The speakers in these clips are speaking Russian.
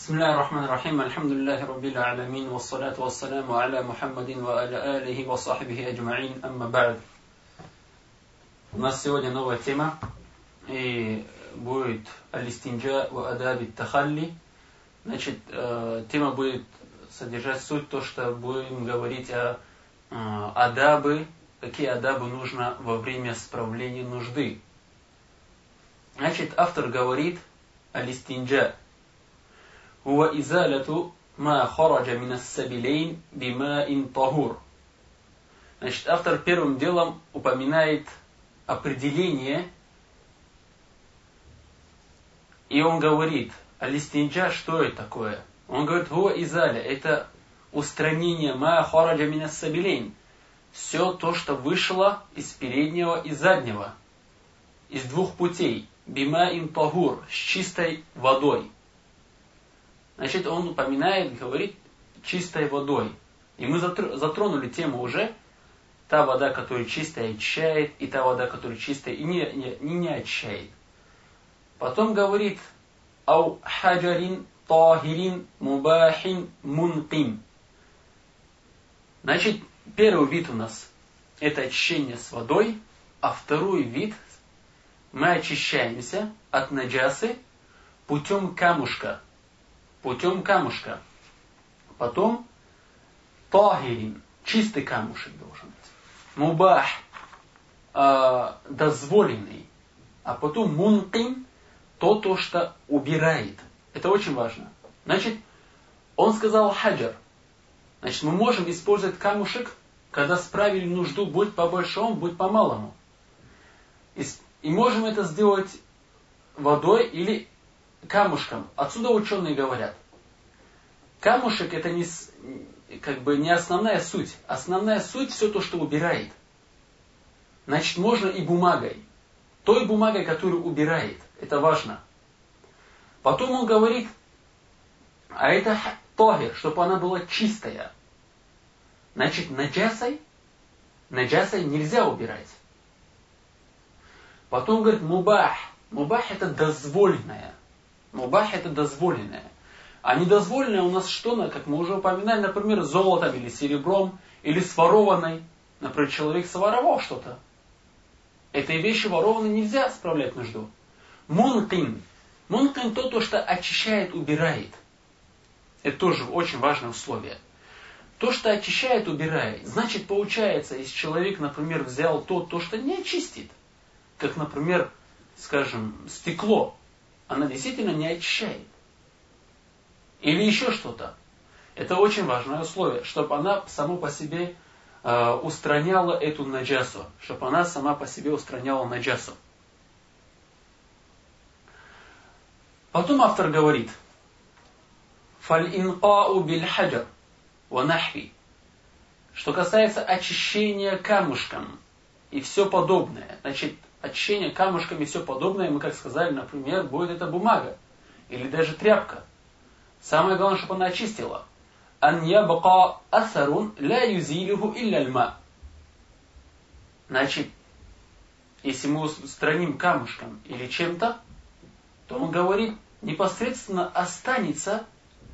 بسم الله الرحمن الرحيم الحمد لله رب العالمين والصلاة والسلام على محمد وعلى آله وصحبه أجمعين أما بعد У нас сегодня новая тема, и будет алистинджа в адаби тахалли. Значит, э, тема будет содержать суть то, что будем говорить о э, адабы, какие адабы нужно во время справления нужды. Значит, автор говорит алистинджа. هو إزالة ما خرج من السبيلين بماء طهور. Значит, автор первым делом упоминает определение, и он говорит, алистинджа, что это такое? Он говорит, хуа изаля, это устранение ма хараджа мина сабилейн. Все то, что вышло из переднего и заднего, из двух путей. Бима ин тагур, с чистой водой. Значит, он упоминает, говорит, чистой водой. И мы затронули тему уже, та вода, которая чистая, очищает, и та вода, которая чистая и не, не, не, не очищает. Потом говорит, ау хаджарин тахирин мубахин мунким. Значит, первый вид у нас это очищение с водой, а второй вид мы очищаемся от наджасы путем камушка. Путем камушка. Потом тахирин, чистый камушек должен быть мубах, э, дозволенный, а потом мункин, то, то, что убирает. Это очень важно. Значит, он сказал хаджар. Значит, мы можем использовать камушек, когда справили нужду, будь по большому, будь по малому. И, и можем это сделать водой или камушком. Отсюда ученые говорят. Камушек это не, как бы не основная суть. Основная суть все то, что убирает. Значит, можно и бумагой. Той бумагой, которую убирает. Это важно. Потом он говорит, а это тогер, чтобы она была чистая. Значит, наджасой, наджасой нельзя убирать. Потом говорит, мубах. Мубах это дозволенное. Мубах это дозволенное. А недозволенное у нас что, как мы уже упоминали, например, золотом или серебром, или сворованной. Например, человек своровал что-то. Этой вещи ворованной нельзя справлять нужду. Мункин. Мункин то, то, что очищает, убирает. Это тоже очень важное условие. То, что очищает, убирает. Значит, получается, если человек, например, взял то, то, что не очистит, как, например, скажем, стекло, она действительно не очищает. Или еще что-то. Это очень важное условие, чтобы она само по себе э, устраняла эту наджасу, чтобы она сама по себе устраняла наджасу. Потом автор говорит, фаль-инqa'у биль-хаджар. Что касается очищения камушком и все подобное. Значит, очищение камушком и все подобное, мы как сказали, например, будет это бумага или даже тряпка. Самое главное, чтобы она очистила. Асарун ля юзилюху илля. Значит, если мы устраним камушком или чем-то, то он говорит, непосредственно останется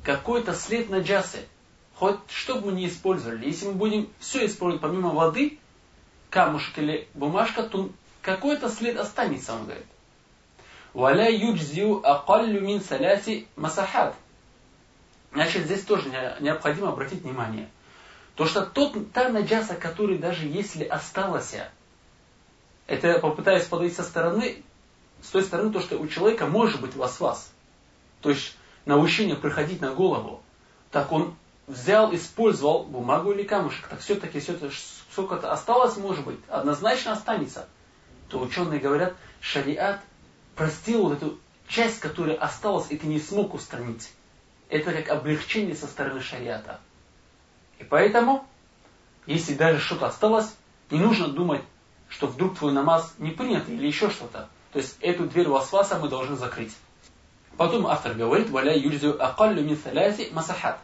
какой-то след на джасе. Хоть что бы мы ни использовали. Если мы будем все использовать помимо воды, камушек или бумажка, то какой-то след останется, он говорит. Валя юджзиу акаллю мин саляси масахат. Значит, здесь тоже необходимо обратить внимание. То, что тот, та наджаса, который даже если осталась, это попытаюсь подойти со стороны, с той стороны, то, что у человека может быть вас-вас. То есть научение приходить на голову. Так он взял, использовал бумагу или камушек. Так все-таки все сколько-то осталось, может быть, однозначно останется. То ученые говорят, шариат простил вот эту часть, которая осталась, и ты не смог устранить это как облегчение со стороны шариата. И поэтому, если даже что-то осталось, не нужно думать, что вдруг твой намаз не принят или еще что-то. То есть эту дверь васваса мы должны закрыть. Потом автор говорит, валя юльзю акаллю мин масахат.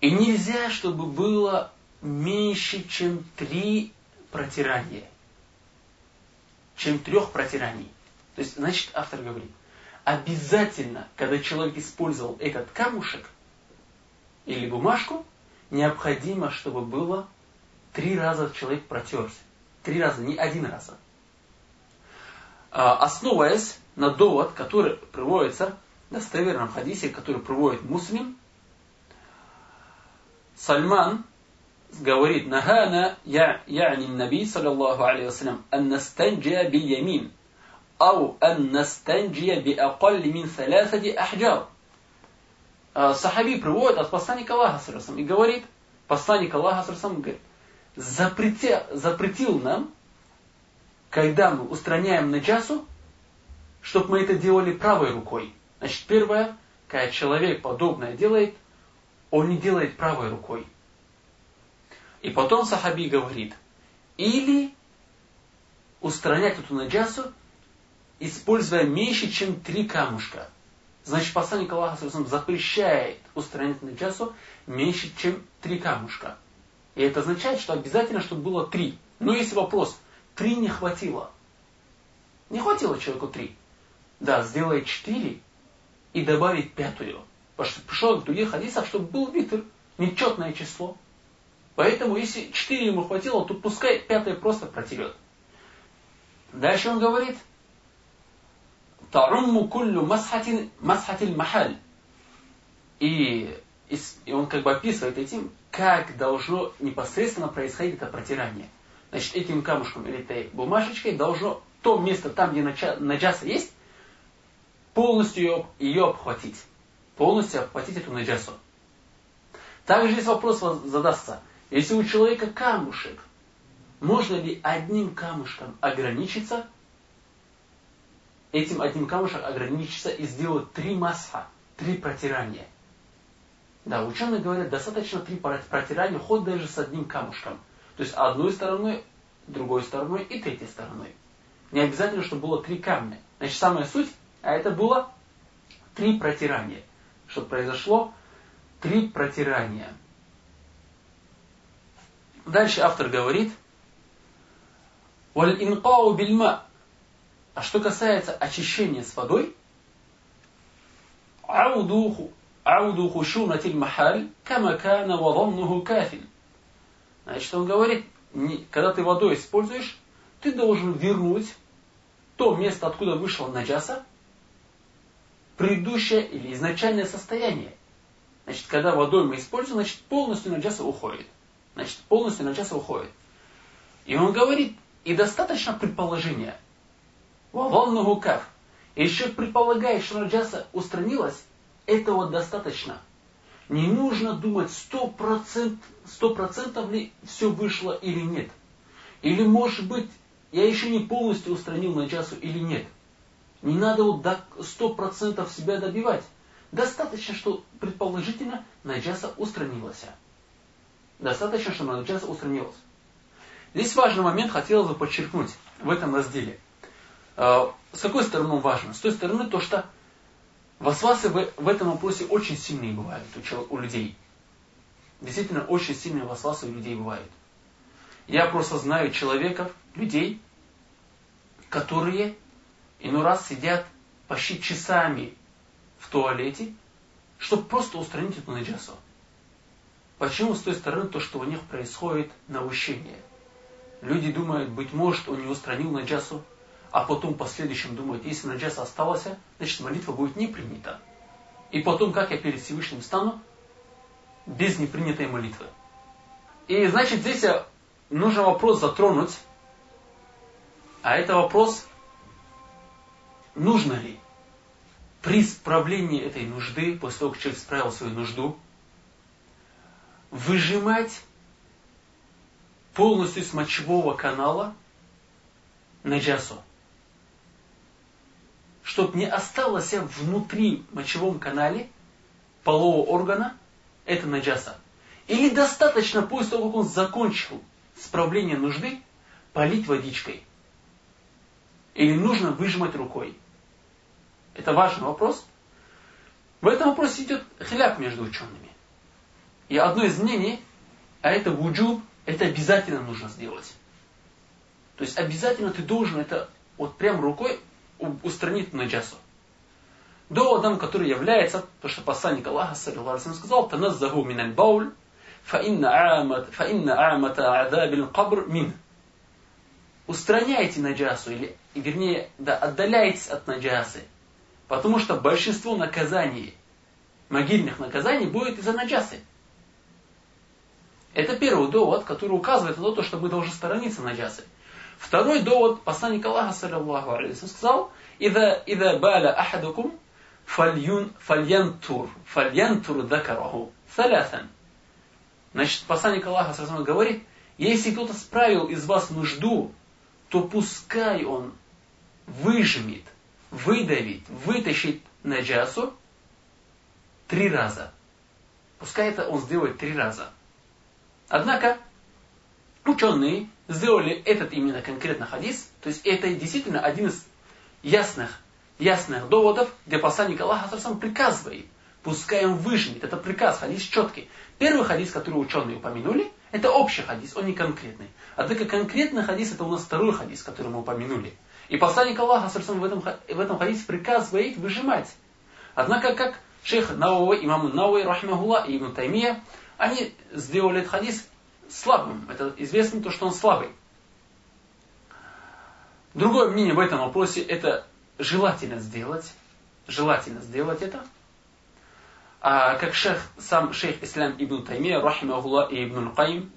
И нельзя, чтобы было меньше, чем три протирания. Чем трех протираний. То есть, значит, автор говорит, обязательно, когда человек использовал этот камушек или бумажку, необходимо, чтобы было три раза человек протерся. Три раза, не один раз. А, основываясь на довод, который приводится в достоверном хадисе, который приводит муслим, Сальман говорит, «Нахана я'ни наби, саллаллаху алейхи вассалям, ан настанджия бил ямин, ау ан настанджия би акалли мин салясади ахджар». Сахаби приводит от посланника Аллаха, и говорит, посланник Аллаха, говорит, запретил, запретил нам, когда мы устраняем наджасу, чтобы мы это делали правой рукой. Значит, первое, когда человек подобное делает, он не делает правой рукой. И потом Сахаби говорит, или устранять эту наджасу, используя меньше, чем три камушка. Значит, посланник Аллаха запрещает устранять наджасу меньше, чем три камушка. И это означает, что обязательно, чтобы было три. Но есть вопрос, три не хватило. Не хватило человеку три. Да, сделай четыре и добавить пятую. Потому что пришел в других хадисах, чтобы был витр, нечетное число. Поэтому, если четыре ему хватило, то пускай пятое просто протерет. Дальше он говорит, Тарумму куллю масхатиль махаль. И, и он как бы описывает этим, как должно непосредственно происходить это протирание. Значит, этим камушком или этой бумажечкой должно то место, там, где наджаса есть, полностью ее, ее обхватить. Полностью обхватить эту наджасу. Также здесь вопрос задастся. Если у человека камушек, можно ли одним камушком ограничиться, этим одним камушком ограничиться и сделать три масха, три протирания – да, ученые говорят, достаточно три протирания, хоть даже с одним камушком. То есть одной стороной, другой стороной и третьей стороной. Не обязательно, чтобы было три камня. Значит, самая суть, а это было три протирания. Что произошло? Три протирания. Дальше автор говорит, «Валь инкау бильма». А что касается очищения с водой, аудуху ауду хушунатиль махаль, кама кана ваданнуху кафиль. Значит, он говорит, когда ты водой используешь, ты должен вернуть то место, откуда вышла наджаса, предыдущее или изначальное состояние. Значит, когда водой мы используем, значит, полностью наджаса уходит. Значит, полностью наджаса уходит. И он говорит, и достаточно предположения. Ваваннуху каф. Еще предполагает, что наджаса устранилась, этого достаточно. Не нужно думать, сто процентов ли все вышло или нет. Или может быть, я еще не полностью устранил наджасу или нет. Не надо вот до сто процентов себя добивать. Достаточно, что предположительно наджаса устранилась. Достаточно, что наджаса устранилась. Здесь важный момент хотелось бы подчеркнуть в этом разделе. А, с какой стороны он важен? С той стороны, то что Васвасы в, этом вопросе очень сильные бывают у людей. Действительно, очень сильные васвасы у людей бывают. Я просто знаю человеков, людей, которые иной раз сидят почти часами в туалете, чтобы просто устранить эту наджасу. Почему с той стороны то, что у них происходит наущение? Люди думают, быть может, он не устранил наджасу, а потом в последующем думают, если наджас осталась, значит молитва будет не принята. И потом, как я перед Всевышним стану? Без непринятой молитвы. И значит, здесь нужно вопрос затронуть, а это вопрос, нужно ли при справлении этой нужды, после того, как человек справил свою нужду, выжимать полностью с мочевого канала наджасу чтобы не осталось внутри мочевом канале полового органа, это наджаса. Или достаточно после того, как он закончил справление нужды, полить водичкой. Или нужно выжимать рукой. Это важный вопрос. В этом вопросе идет хляп между учеными. И одно из мнений, а это вуджуб, это обязательно нужно сделать. То есть обязательно ты должен это вот прям рукой устранит наджасу. Доводом, который является, то, что посланник Аллаха, саллиллаху сказал, «Таназзаху миналь бауль, фаинна а'мата адабил кабр мин». Устраняйте наджасу, или, вернее, да, отдаляйтесь от наджасы. Потому что большинство наказаний, могильных наказаний, будет из-за наджасы. Это первый довод, который указывает на то, что мы должны сторониться наджасы. Второй довод, посланник Аллаха, саллиллаху алейхи сказал, «Ида, ида баля ахадукум, фальянтур, фальянтур дакараху, салясан». Значит, посланник Аллаха сразу говорит, если кто-то справил из вас нужду, то пускай он выжмет, выдавит, вытащит наджасу три раза. Пускай это он сделает три раза. Однако, ученые сделали этот именно конкретно хадис, то есть это действительно один из ясных, ясных доводов, где посланник Аллаха сам приказывает, пускай он выжмет. Это приказ, хадис четкий. Первый хадис, который ученые упомянули, это общий хадис, он не конкретный. Однако конкретный хадис, это у нас второй хадис, который мы упомянули. И посланник Аллаха в этом, в этом хадисе приказывает выжимать. Однако, как шейх Науи, имам Науи, Рахмахула и Ибн Таймия, они сделали этот хадис слабым. Это известно то, что он слабый. Другое мнение в этом вопросе, это желательно сделать. Желательно сделать это. А как шейх, сам шейх Ислам Ибн Таймия, Рахимахулла и Ибн Каим,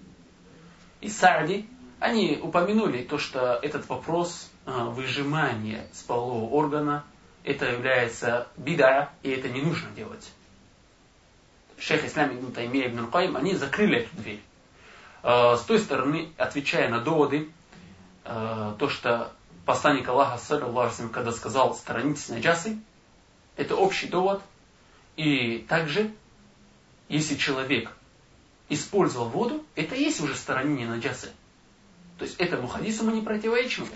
и Саади, они упомянули то, что этот вопрос а, выжимания с полового органа, это является бида, и это не нужно делать. Шейх Ислам Ибн Таймия Ибн Каим, они закрыли эту дверь. А, с той стороны, отвечая на доводы, а, то, что посланник Аллаха, саллиллаху когда сказал «сторонитесь наджасы», это общий довод, и также, если человек использовал воду, это и есть уже сторонение наджасы. То есть этому хадису мы не противоречим.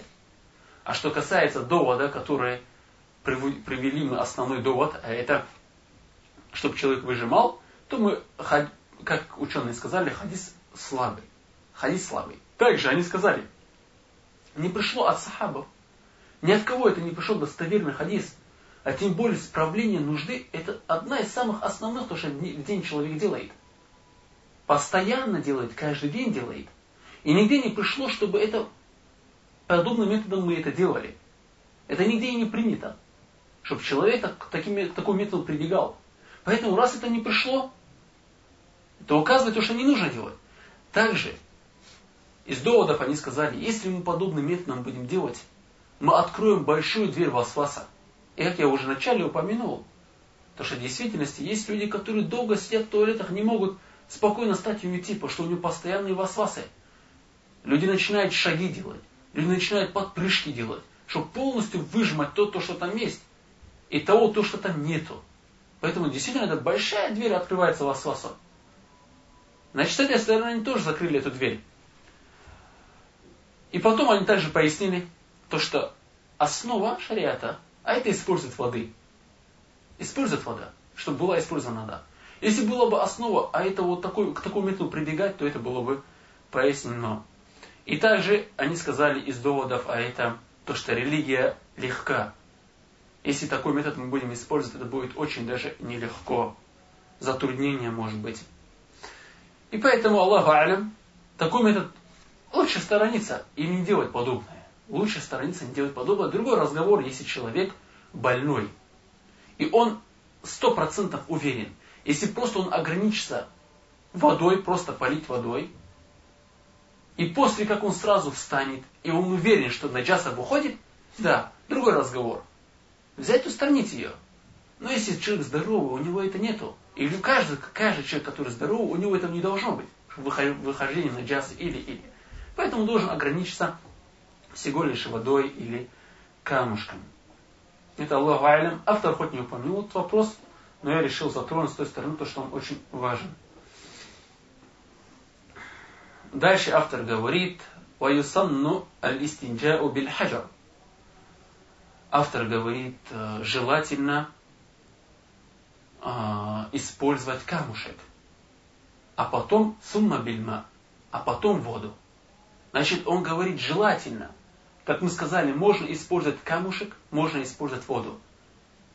А что касается довода, который привели мы основной довод, а это, чтобы человек выжимал, то мы, как ученые сказали, хадис слабый. Хадис слабый. Также они сказали, не пришло от сахабов, ни от кого это не пришел достоверный хадис, а тем более справление нужды, это одна из самых основных, то, что в день человек делает. Постоянно делает, каждый день делает. И нигде не пришло, чтобы это подобным методом мы это делали. Это нигде и не принято. Чтобы человек так, таким, к такому прибегал. Поэтому раз это не пришло, то указывает то, что не нужно делать. Также из доводов они сказали, если мы подобным методом будем делать, мы откроем большую дверь васваса. И как я уже вначале упомянул, то что в действительности есть люди, которые долго сидят в туалетах, не могут спокойно стать и уйти, потому что у них постоянные васвасы. Люди начинают шаги делать, люди начинают подпрыжки делать, чтобы полностью выжимать то, то, что там есть, и того, то, что там нету. Поэтому действительно эта большая дверь открывается васвасом. Значит, с этой стороны они тоже закрыли эту дверь. И потом они также пояснили то, что основа шариата а это использует воды. Использует вода, чтобы была использована вода. Если была бы основа, а это вот такой, к такому методу прибегать, то это было бы пояснено. И также они сказали из доводов, а это то, что религия легка. Если такой метод мы будем использовать, это будет очень даже нелегко. Затруднение может быть. И поэтому Аллаху Алям, такой метод лучше сторониться и не делать подобное. Лучше сторониться не делать подобное. Другой разговор, если человек больной. И он сто процентов уверен. Если просто он ограничится водой, просто полить водой, и после как он сразу встанет, и он уверен, что наджаса выходит, да, другой разговор. Взять устранить ее. Но если человек здоровый, у него это нету. Или каждый, каждый человек, который здоровый, у него этого не должно быть. Выхождение на джаз или-или. Поэтому должен ограничиться всего лишь водой или камушком. Это Аллаху Алям. Автор хоть не упомянул этот вопрос, но я решил затронуть с той стороны, то, что он очень важен. Дальше автор говорит, «Ваюсанну аль-истинджау биль-хаджар». Автор говорит, э, желательно э, использовать камушек, а потом сумма бильма, а потом воду. Значит, он говорит желательно – как мы сказали, можно использовать камушек, можно использовать воду.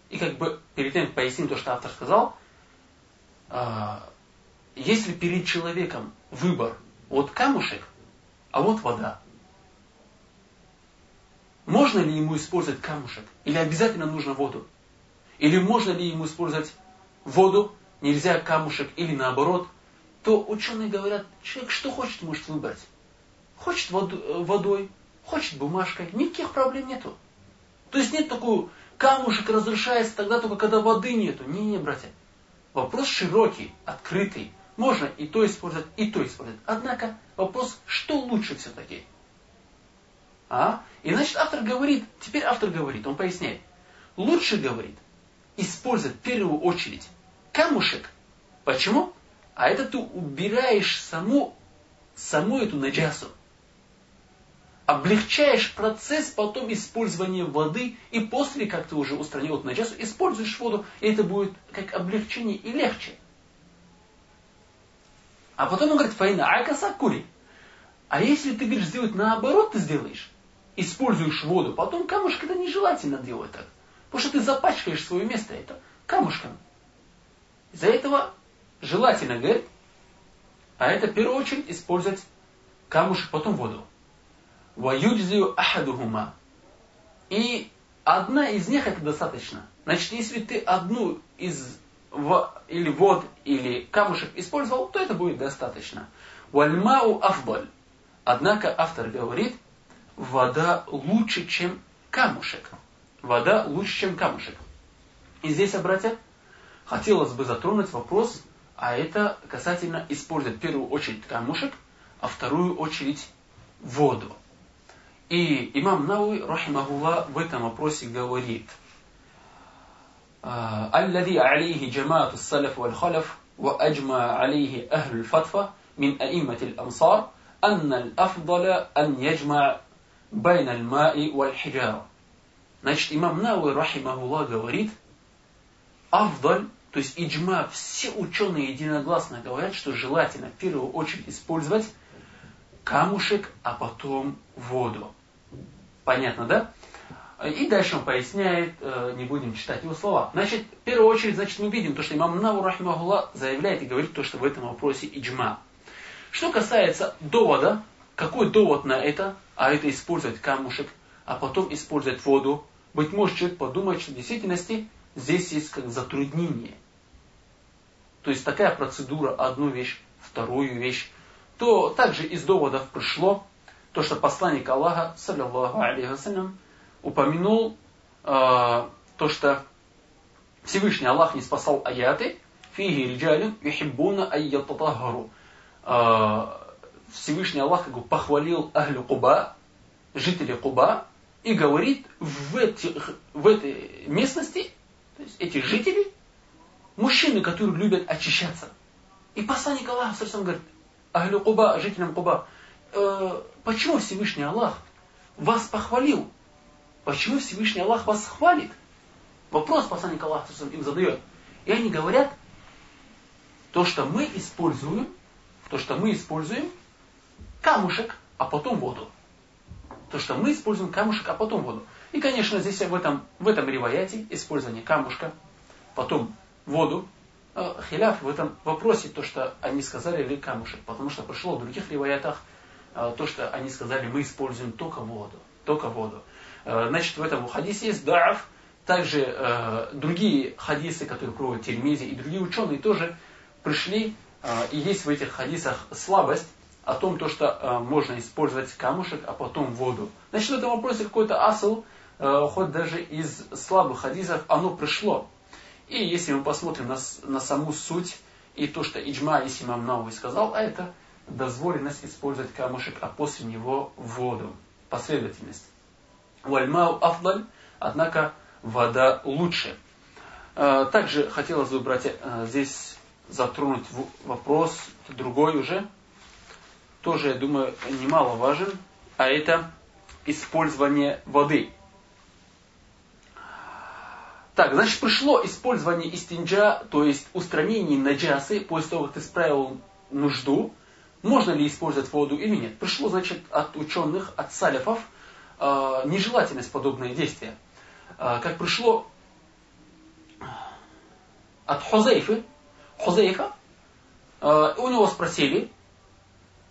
И как бы перед тем поясним то, что автор сказал. А, если перед человеком выбор, вот камушек, а вот вода, можно ли ему использовать камушек? Или обязательно нужно воду? Или можно ли ему использовать воду, нельзя камушек, или наоборот? То ученые говорят, человек что хочет, может выбрать. Хочет э, водой, хочет бумажкой, никаких проблем нету. То есть нет такого, камушек разрушается тогда только, когда воды нету. Не, не, братья. Вопрос широкий, открытый. Можно и то использовать, и то использовать. Однако вопрос, что лучше все-таки? А? И значит автор говорит, теперь автор говорит, он поясняет. Лучше, говорит, использовать в первую очередь камушек. Почему? А это ты убираешь саму, саму эту наджасу облегчаешь процесс потом использования воды, и после, как ты уже устранил эту наджасу, используешь воду, и это будет как облегчение и легче. А потом он говорит, файна айкаса кури. А если ты говоришь сделать наоборот, ты сделаешь, используешь воду, потом камушек это нежелательно делать так. Потому что ты запачкаешь свое место это камушком. Из-за этого желательно, говорит, а это в первую очередь использовать камушек, потом воду. Ваюджзию ахадухума. И одна из них это достаточно. Значит, если ты одну из в, или вод, или камушек использовал, то это будет достаточно. Вальмау афдаль. Однако автор говорит, вода лучше, чем камушек. Вода лучше, чем камушек. И здесь, братья, хотелось бы затронуть вопрос, а это касательно использовать в первую очередь камушек, а вторую очередь воду. И имам Науи, рахимахулла, в этом вопросе говорит, «Э, «Аллади алейхи джамаату салаф валь халаф, ва аджма алейхи ахлю фатфа, мин аиммати амсар, анна аль афдала ан яджма Байн аль-маи валь хиджара. Значит, имам Навы, рахимахулла, говорит, Авдаль, то есть иджма, все ученые единогласно говорят, что желательно в первую очередь использовать камушек, а потом воду. Понятно, да? И дальше он поясняет, э, не будем читать его слова. Значит, в первую очередь, значит, мы видим то, что имам Наву, рахимахулла, заявляет и говорит то, что в этом вопросе иджма. Что касается довода, какой довод на это, а это использовать камушек, а потом использовать воду, быть может, человек подумает, что в действительности здесь есть как затруднение. То есть такая процедура, одну вещь, вторую вещь, то также из доводов пришло, то, что посланник Аллаха, саллиллаху алейхи вассалям, упомянул э, то, что Всевышний Аллах не спасал аяты, фиги риджалин юхиббуна айятатахару. Э, Всевышний Аллах как бы, похвалил Ахлю Куба, жителей Куба, и говорит, в, этих, в этой местности, то есть эти жители, мужчины, которые любят очищаться. И посланник Аллаха, говорит, Ахлю Куба, жителям Куба, э, почему Всевышний Аллах вас похвалил? Почему Всевышний Аллах вас хвалит? Вопрос посланник Аллаха им задает. И они говорят, то, что мы используем, то, что мы используем камушек, а потом воду. То, что мы используем камушек, а потом воду. И, конечно, здесь в этом, в этом риваяте использование камушка, потом воду, э, хиляф в этом вопросе, то, что они сказали, или камушек. Потому что пришло в других риваятах, Э, то, что они сказали, мы используем только воду. Только воду. Э, значит, в этом хадисе есть да'аф. Также другие хадисы, которые проводят Тельмизи, и другие ученые тоже пришли, и есть в этих хадисах слабость о том, то, что можно использовать камушек, а потом воду. Значит, в этом вопросе какой-то асл, хоть даже из слабых хадисов, оно пришло. И если мы посмотрим на, на саму суть и то, что Иджма, если имам Науи сказал, а это дозволенность использовать камушек, а после него воду. Последовательность. Вальмау афдаль, однако вода лучше. А, также хотелось бы, братья, а, здесь затронуть вопрос другой уже. Тоже, я думаю, немаловажен, а это использование воды. Так, значит, пришло использование истинджа, то есть устранение наджасы, после того, как ты справил нужду, можно ли использовать воду или нет. Пришло, значит, от ученых, от салифов, э, нежелательность подобное действия. Э, как пришло от Хузейфы, Хузейфа, э, у него спросили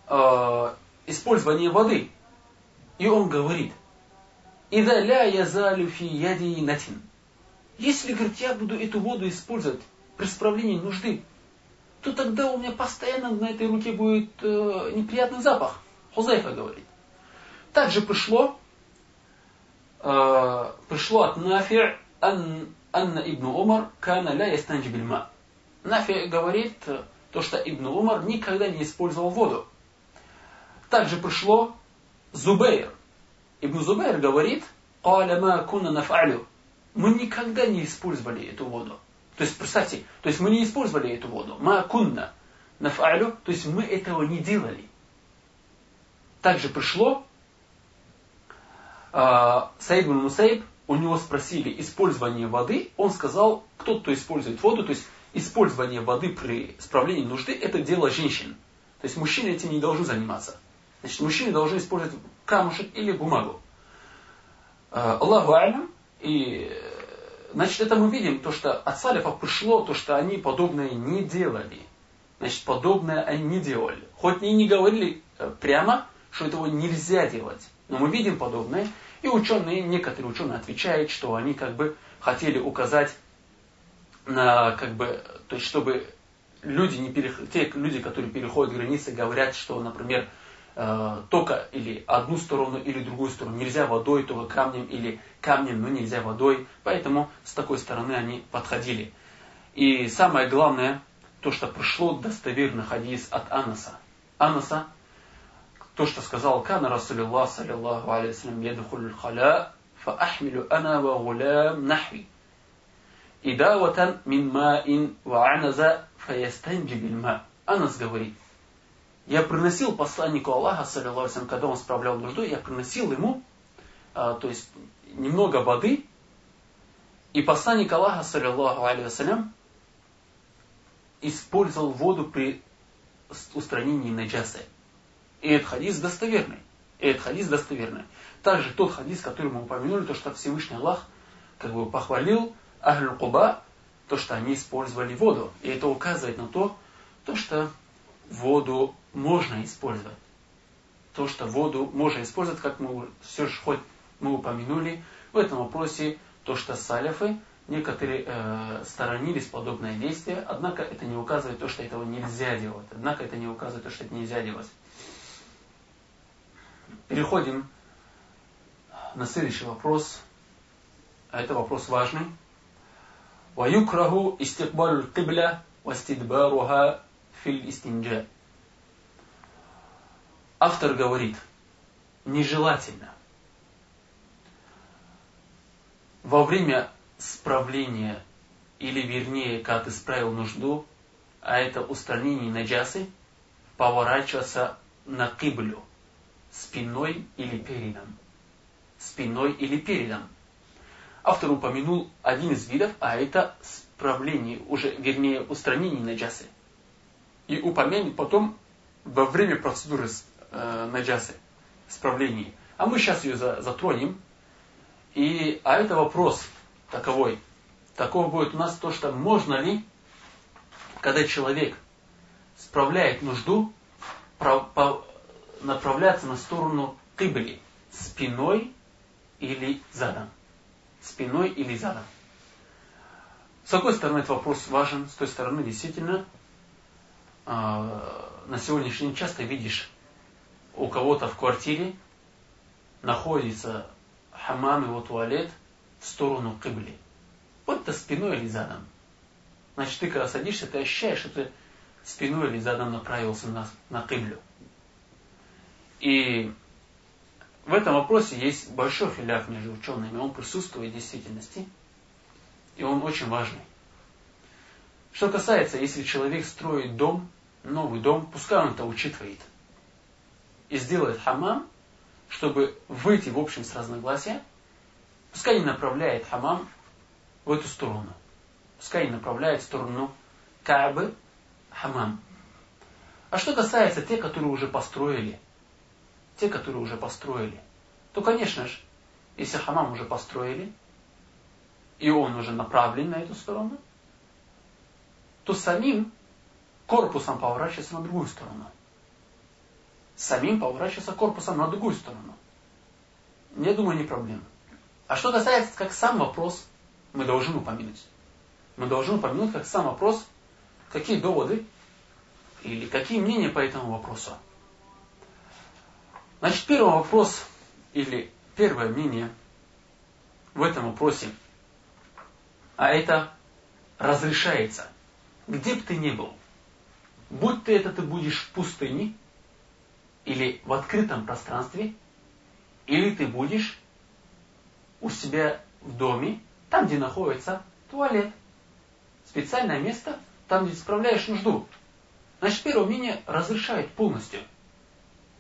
э, использование воды. И он говорит, «Ида ля язалю фи яди натин». Если, говорит, я буду эту воду использовать при справлении нужды, то тогда у меня постоянно на этой руке будет э, неприятный запах. Хузайфа говорит. Также пришло, э, пришло от Нафи ан, Анна ибн Умар кана ля ястанджи бильма. Нафи говорит, то, что Ибн Умар никогда не использовал воду. Также пришло Зубейр. Ибн Зубейр говорит, «Каля ма кунна наф'алю». Мы никогда не использовали эту воду. То есть, представьте, то есть мы не использовали эту воду. Ма кунна наф'алю, то есть мы этого не делали. Также пришло э, Саид бин Мусаиб, у него спросили использование воды, он сказал, кто кто использует воду, то есть использование воды при справлении нужды, это дело женщин. То есть мужчины этим не должны заниматься. Значит, мужчины должны использовать камушек или бумагу. Э, Аллаху. И, значит, это мы видим, то, что от салифов пришло, то, что они подобное не делали. Значит, подобное они не делали. Хоть они не говорили э, прямо, что этого нельзя делать. Но мы видим подобное. И ученые, некоторые ученые отвечают, что они как бы хотели указать на, как бы, то есть, чтобы люди, не перех... те люди, которые переходят границы, говорят, что, например, э, только или одну сторону, или другую сторону. Нельзя водой, только камнем, или камнем, но нельзя водой. Поэтому с такой стороны они подходили. И самое главное, то, что пришло достоверный хадис от Анаса. Анаса, то, что сказал Кана Расулилlah, саллиллаху алейхи ядхуль халя, фаахмилю ана ва гулям нахви. Идаватан мин маин ва аназа фаястанджи бильма. Анас говорит, я приносил посланнику Аллаха, саллиллаху когда он справлял нужду, я приносил ему, а, то есть немного воды, и посланник Аллаха, саллиллаху алейhi использовал воду при устранении наджасы. И этот хадис достоверный. И этот хадис достоверный. Также тот хадис, который мы упомянули, то, что Всевышний Аллах как бы похвалил Ахлю Куба, то, что они использовали воду. И это указывает на то, то, что воду можно использовать. То, что воду можно использовать, как мы все же хоть мы упомянули в этом вопросе, то, что саляфы, некоторые э, сторонились подобное действие, однако это не указывает то, что этого нельзя делать. Однако это не указывает то, что это нельзя делать. Переходим на следующий вопрос. А это вопрос важный. ويكره استقبال القبلة واستدبارها филь истинджа. Автор говорит, нежелательно во время справления, или вернее, как исправил нужду, а это устранение наджасы, поворачиваться на киблю, спиной или передом. Спиной или передом. Автор упомянул один из видов, а это справление, уже вернее устранение наджасы – и упомянет потом во время процедуры э, наджасы, справления. А мы сейчас ее затронем. И, а это вопрос таковой. Таков будет у нас то, что можно ли, когда человек справляет нужду, направляться на сторону кыбли спиной или задом. Спиной или задом. С какой стороны этот вопрос важен, с той стороны действительно на сегодняшний день часто видишь у кого-то в квартире находится хамам, его туалет в сторону кыбли. Вот то спиной или задом. Значит, ты когда садишься, ты ощущаешь, что ты спиной или задом направился на, на кыблю. И в этом вопросе есть большой филяф между учеными. Он присутствует в действительности. И он очень важный. Что касается, если человек строит дом, новый дом, пускай он это учитывает. И сделает хамам, чтобы выйти в общем с разногласия, пускай не направляет хамам в эту сторону. Пускай не направляет в сторону Каабы хамам. А что касается тех, которые уже построили, те, которые уже построили, то, конечно же, если хамам уже построили, и он уже направлен на эту сторону, то самим корпусом поворачиваться на другую сторону. Самим поворачиваться корпусом на другую сторону. Я думаю, не проблема. А что касается, как сам вопрос, мы должны упомянуть. Мы должны упомянуть, как сам вопрос, какие доводы или какие мнения по этому вопросу. Значит, первый вопрос или первое мнение в этом вопросе, а это разрешается, где бы ты ни был, будь ты это ты будешь в пустыне, или в открытом пространстве, или ты будешь у себя в доме, там, где находится туалет. Специальное место, там, где справляешь нужду. Значит, первое мнение разрешает полностью.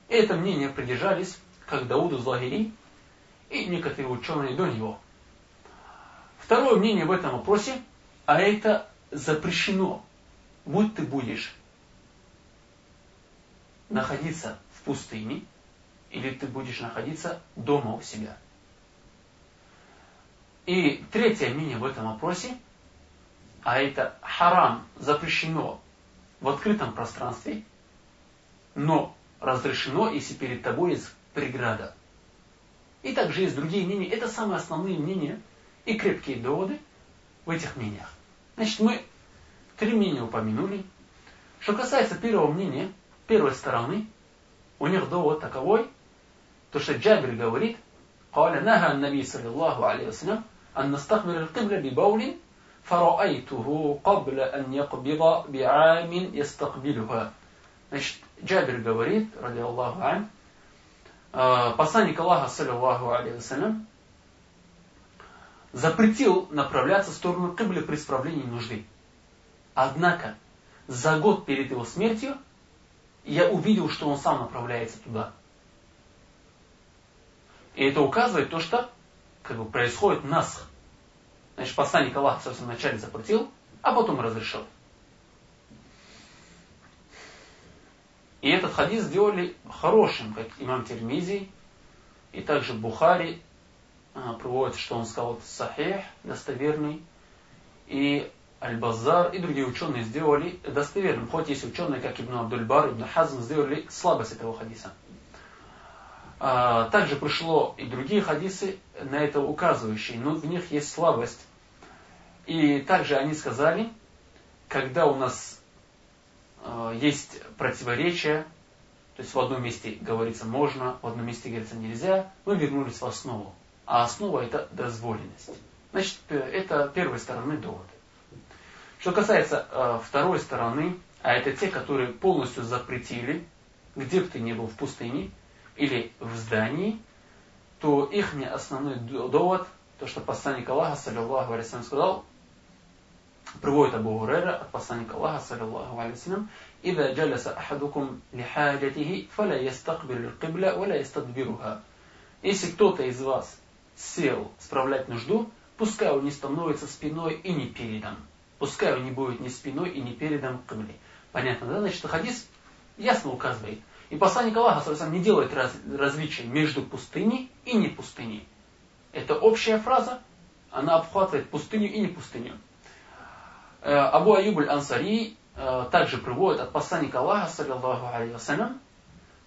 Это мнение придержались как Дауду Злагири и некоторые ученые до него. Второе мнение в этом вопросе, а это запрещено. Будь ты будешь находиться в пустыне, или ты будешь находиться дома у себя. И третье мнение в этом вопросе, а это харам запрещено в открытом пространстве, но разрешено, если перед тобой есть преграда. И также есть другие мнения. Это самые основные мнения и крепкие доводы в этих мнениях. Значит, мы три мнения упомянули. Что касается первого мнения, первой стороны, у них довод таковой, то что Джабир говорит, قال نهى النبي صلى الله عليه وسلم أن نستقبل القبلة ببول فرأيته قبل أن يقبض بعام يستقبلها. Значит, Джабир говорит, ради Аллаху ан, посланник Аллаха, саллиллаху алейhi запретил направляться в сторону Кибли при исправлении нужды. Однако, за год перед его смертью, я увидел, что он сам направляется туда. И это указывает то, что как бы, происходит насх. Значит, посланник Аллаха в самом начале запретил, а потом разрешил. И этот хадис сделали хорошим, как имам Термизи, и также Бухари приводит, что он сказал сахих, достоверный, и Аль-Базар и другие ученые сделали достоверным, хоть есть ученые, как Ибн Абдульбар, Ибн Хазм, сделали слабость этого хадиса. А, также пришло и другие хадисы, на это указывающие, но в них есть слабость. И также они сказали, когда у нас э, есть противоречия, то есть в одном месте говорится можно, в одном месте говорится нельзя, мы вернулись в основу А основа это дозволенность. Значит, э, это первой стороны довод. Что касается э, второй стороны, а это те, которые полностью запретили, где бы ты ни был в пустыне или в здании, то их основной довод, то, что посланник Аллаха, саллиллаху алейсалям, сказал, приводит Абу Хурайра от посланника Аллаха, саллиллаху алейсалям, إذا جلس أحدكم لحاجته فلا يستقبل القبلة ولا يستدبرها. Если кто-то из вас сел справлять нужду, пускай он не становится спиной и не передом. Пускай он не будет ни спиной и ни передом к кибли. Понятно, да? Значит, хадис ясно указывает. И посланник Аллаха сам не делает раз, различия между пустыней и не пустыней. Это общая фраза, она обхватывает пустыню и не пустыню. Э, Абу Аюб ансари э, также приводит от посланника Аллаха, саллиллаху вассалям,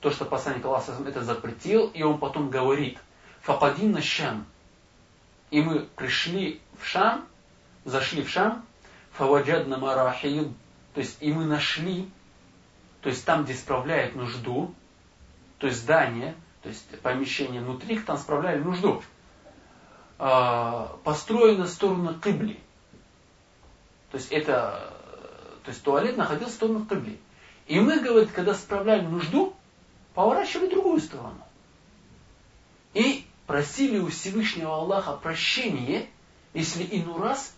то, что посланник Аллаха это запретил, и он потом говорит, факадин на Шам. И мы пришли в Шам, зашли в Шам, фаваджадна марахил, то есть и мы нашли, то есть там, где справляет нужду, то есть здание, то есть помещение внутри, там справляли нужду, э, построено в сторону кыбли. То есть это, то есть туалет находился в сторону кыбли. И мы, говорит, когда справляли нужду, поворачивали в другую сторону. И просили у Всевышнего Аллаха прощения, если иной раз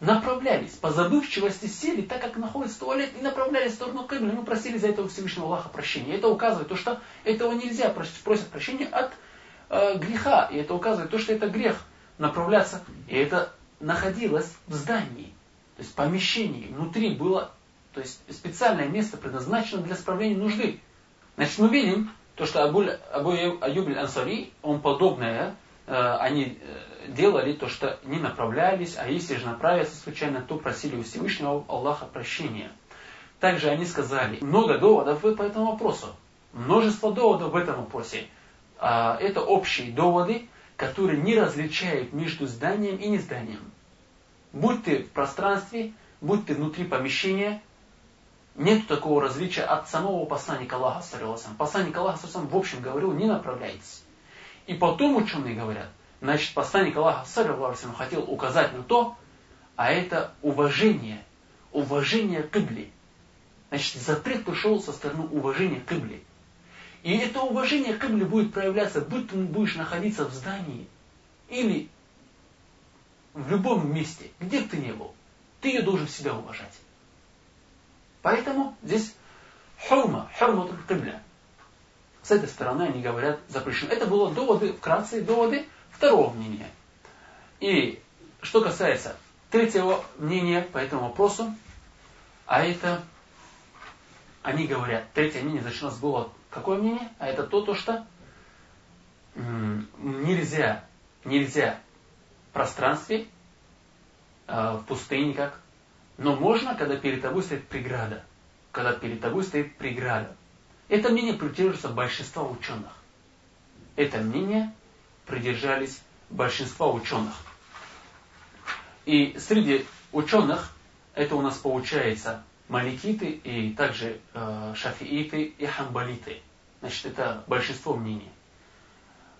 направлялись, по забывчивости сели, так как находится туалет, и направлялись в сторону Кибли. Мы просили за это у Всевышнего Аллаха прощения. Это указывает то, что этого нельзя просят прощения от э, греха. И это указывает то, что это грех направляться. И это находилось в здании. То есть помещении, внутри было то есть специальное место предназначено для справления нужды. Значит, мы видим, то, что Абу, Абу Аюб Ансари, он подобное, э, они делали то, что не направлялись, а если же направятся случайно, то просили у Всевышнего Аллаха прощения. Также они сказали, много доводов по этому вопросу. Множество доводов в этом вопросе. А, это общие доводы, которые не различают между зданием и незданием. Будь ты в пространстве, будь ты внутри помещения, нет такого различия от самого посланника Аллаха, саллиллаху Посланник Аллаха, в общем, говорил, не направляйтесь. И потом ученые говорят, значит, посланник Аллаха, саллиллаху хотел указать на то, а это уважение, уважение к Ибле. Значит, запрет пришел со стороны уважения к Ибле. И это уважение к Ибле будет проявляться, будь ты будешь находиться в здании или в любом месте, где бы ты ни был. Ты ее должен себя уважать. Поэтому здесь хурма, хурма кибля. С этой стороны они говорят запрещено. Это было доводы, вкратце доводы второго мнения. И что касается третьего мнения по этому вопросу, а это, они говорят, третье мнение, значит, у нас было какое мнение? А это то, то что нельзя, нельзя в пространстве, э, в пустыне как, но можно, когда перед тобой стоит преграда. Когда перед тобой стоит преграда. Это мнение придерживается большинства ученых. Это мнение придержались большинства ученых. И среди ученых это у нас получается маликиты и также э, шафииты и хамбалиты. Значит, это большинство мнений.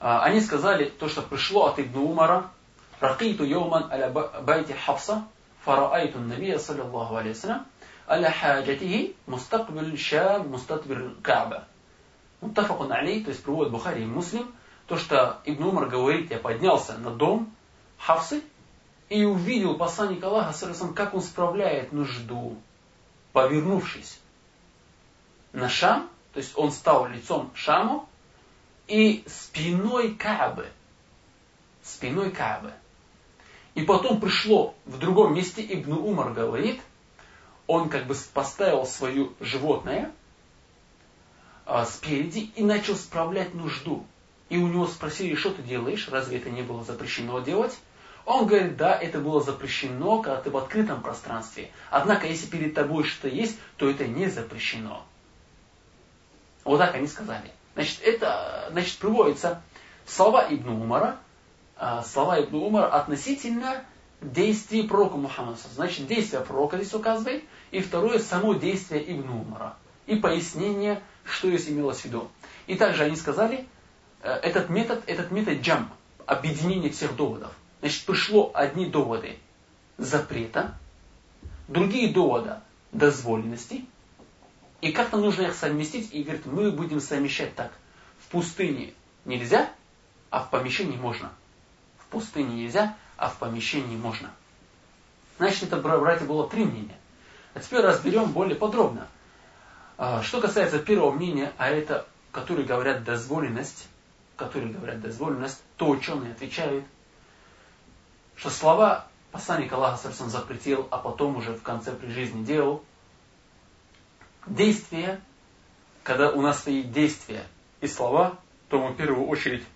Э, они сказали то, что пришло от Ибн Умара. Ракиту йоман аля байте Хавса, фараайту набия, саллиллаху алейхи аля хаджатихи, мустакбил шам, мустакбил каба. Мутафакун алей, то есть приводит Бухари и Муслим, то, что Ибн Умар говорит, я поднялся на дом Хавсы и увидел посланник Аллаха, как он справляет нужду, повернувшись на Шам, то есть он стал лицом Шаму и спиной Каабы. Спиной Каабы. И потом пришло в другом месте, Ибн Умар говорит, он как бы поставил свое животное а, спереди и начал справлять нужду. И у него спросили, что ты делаешь, разве это не было запрещено делать? Он говорит, да, это было запрещено, когда ты в открытом пространстве. Однако, если перед тобой что-то есть, то это не запрещено. Вот так они сказали. Значит, это значит, приводится слова Ибн Умара, слова Ибн Умара относительно действий пророка Мухаммада. Значит, действие пророка здесь указывает, и второе, само действие Ибн Умара. И пояснение, что здесь имелось в виду. И также они сказали, э, этот метод, этот метод джам, объединение всех доводов. Значит, пришло одни доводы запрета, другие доводы дозволенности, и как-то нужно их совместить, и говорит, мы будем совмещать так. В пустыне нельзя, а в помещении можно. Пустыне нельзя, а в помещении можно. Значит, это, братья, было три мнения. А теперь разберем более подробно. А, что касается первого мнения, а это, которые говорят дозволенность, которые говорят дозволенность, то ученые отвечают, что слова посланник Аллаха Сарсан запретил, а потом уже в конце при жизни делал. Действие, когда у нас стоит действие и слова, то мы в первую очередь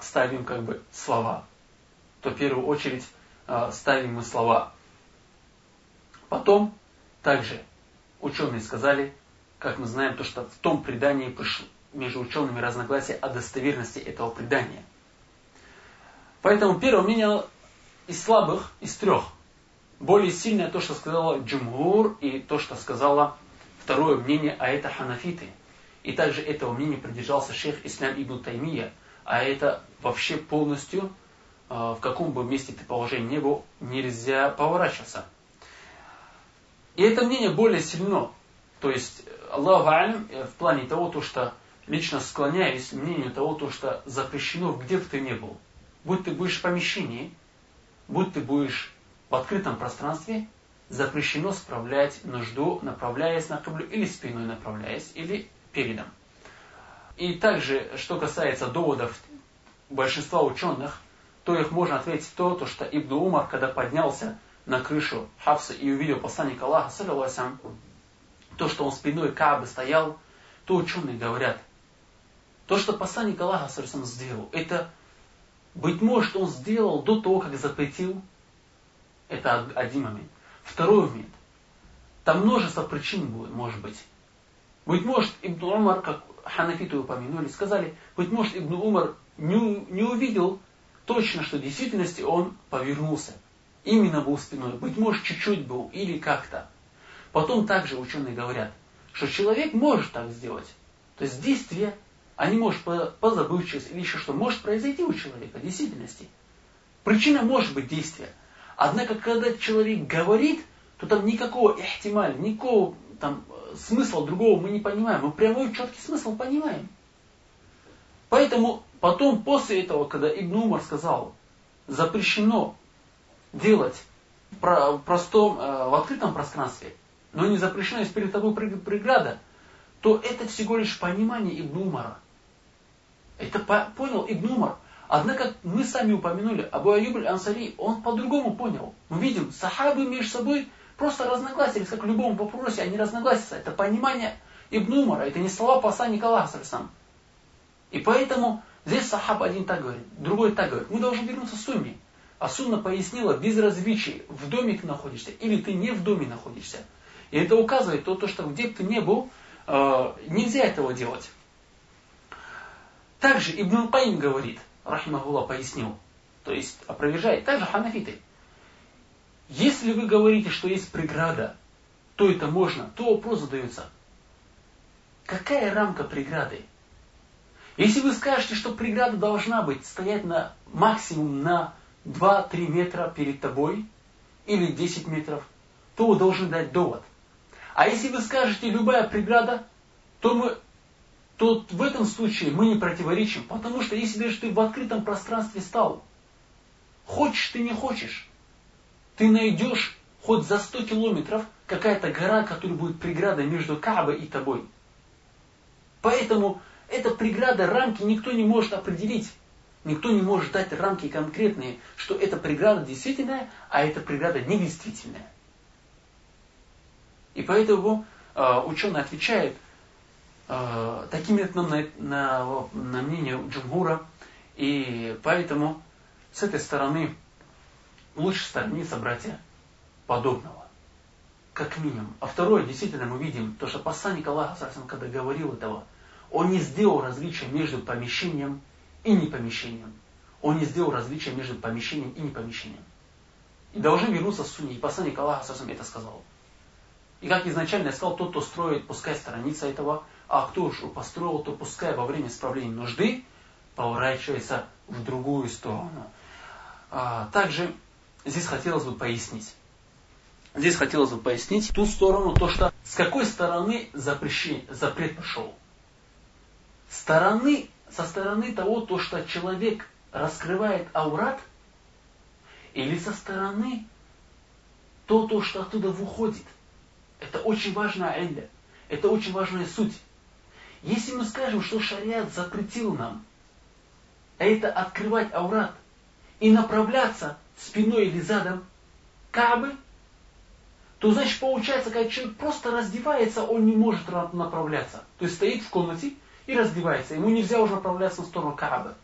ставим как бы слова. То в первую очередь э, ставим мы слова. Потом также ученые сказали, как мы знаем, то, что в том предании пришло между учеными разногласия о достоверности этого предания. Поэтому первое мнение из слабых, из трех. Более сильное то, что сказала Джумгур, и то, что сказала второе мнение, а это ханафиты. И также этого мнения придержался шейх Ислам Ибн Таймия, а это вообще полностью, э, в каком бы месте ты положении не был, нельзя поворачиваться. И это мнение более сильно. То есть, Аллаху э, в плане того, то, что лично склоняюсь мнению того, то, что запрещено, где бы ты ни был. Будь ты будешь в помещении, будь ты будешь в открытом пространстве, запрещено справлять нужду, направляясь на каблю, или спиной направляясь, или передом. И также, что касается доводов большинства ученых, то их можно ответить то, то что Ибн Умар, когда поднялся на крышу Хавса и увидел посланника Аллаха, саллиллаху то, что он спиной Каабы стоял, то ученые говорят, то, что посланник Аллаха саллиллаху сделал, это быть может, он сделал до того, как запретил. Это один момент. Второй момент. Там множество причин будет, может быть. Быть может, Ибн Умар, как ханафиты упомянули, сказали, быть может, Ибн Умар не, не увидел точно, что в действительности он повернулся. Именно был спиной. Быть может, чуть-чуть был или как-то. Потом также ученые говорят, что человек может так сделать. То есть действие, они может по, забывчивости или еще что, может произойти у человека в действительности. Причина может быть действие. Однако, когда человек говорит, то там никакого ихтималя, никакого там смысла другого мы не понимаем. Мы прямой четкий смысл понимаем. Поэтому потом, после этого, когда Ибн Умар сказал, запрещено делать в, простом, э, в открытом пространстве, но не запрещено, если перед тобой преграда, то это всего лишь понимание Ибн Умара. Это понял Ибн Умар. Однако мы сами упомянули, Абу Аюб Ансари, он по-другому понял. Мы видим, сахабы между собой просто разногласились, как в любом вопросе, они разногласятся. Это понимание Ибн Умара, это не слова посланника Аллаха сам. И поэтому здесь сахаб один так говорит, другой так говорит. Мы должны вернуться к сумме. А сунна пояснила, без различий, в доме ты находишься или ты не в доме находишься. И это указывает то, то что где бы ты не был, э, нельзя этого делать. Также Ибн Каим говорит, Рахимахулла пояснил, то есть опровержает, также ханафиты. Если вы говорите, что есть преграда, то это можно, то вопрос задается. Какая рамка преграды? Если вы скажете, что преграда должна быть стоять на максимум на 2-3 метра перед тобой, или 10 метров, то вы должны дать довод. А если вы скажете любая преграда, то мы то в этом случае мы не противоречим, потому что если даже ты в открытом пространстве стал, хочешь ты не хочешь, ты найдешь хоть за 100 километров какая-то гора, которая будет преградой между Каабой и тобой. Поэтому эта преграда, рамки никто не может определить. Никто не может дать рамки конкретные, что эта преграда действительная, а эта преграда недействительная. И поэтому э, ученый отвечает э, таким методом на, на, на мнение Джумгура. И поэтому с этой стороны лучше сторониться, братья, подобного. Как минимум. А второе, действительно, мы видим, то, что посланник Аллаха, когда говорил этого, он не сделал различия между помещением и непомещением. Он не сделал различия между помещением и непомещением. И должны вернуться в сунне. И посланник Аллаха это сказал. И как изначально я сказал, тот, кто строит, пускай сторонится этого, а кто уж построил, то пускай во время исправления нужды поворачивается в другую сторону. А, также здесь хотелось бы пояснить. Здесь хотелось бы пояснить ту сторону, то что с какой стороны запрещение, запрет пошел. Стороны, со стороны того, то что человек раскрывает аурат, или со стороны то, то что оттуда выходит. Это очень важная айля. Это очень важная суть. Если мы скажем, что шариат запретил нам, это открывать аурат и направляться спиной или задом Кабы, то значит получается, когда человек просто раздевается, он не может направляться. То есть стоит в комнате и раздевается. Ему нельзя уже направляться в сторону Каабы.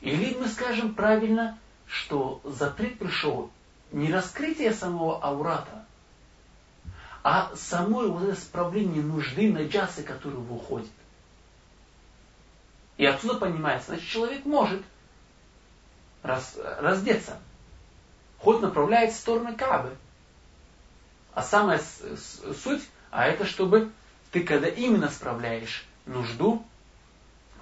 Или мы скажем правильно, что запрет пришел не раскрытие самого аурата, а самое вот это исправление нужды на джасы, который выходит. И отсюда понимается, значит, человек может раз, раздеться, хоть направляет в сторону Кабы. А самая суть, а это чтобы ты когда именно справляешь нужду,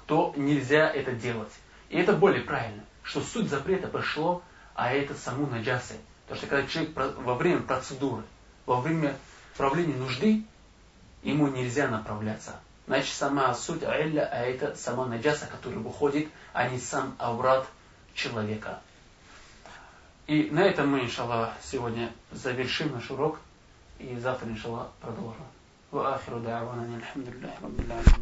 то нельзя это делать. И это более правильно, что суть запрета пришло, а это саму наджасы. Потому что когда человек во время процедуры, во время правления нужды, ему нельзя направляться. Значит, сама суть аэлля, а это сама наджаса, которая выходит, а не сам аурат человека. И на этом мы, иншаллах, сегодня завершим наш урок. И завтра, иншаллах, продолжим. وآخر دعوانا الحمد لله رب العالمين